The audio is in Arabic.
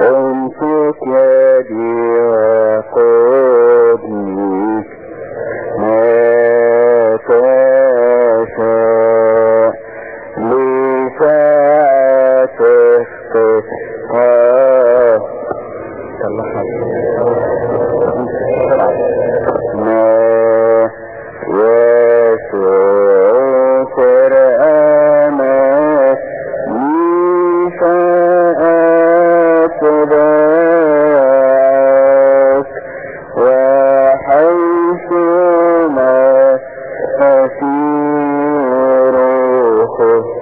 امسك يدي وقدني ما تشاء. لساعتك تتقى Michael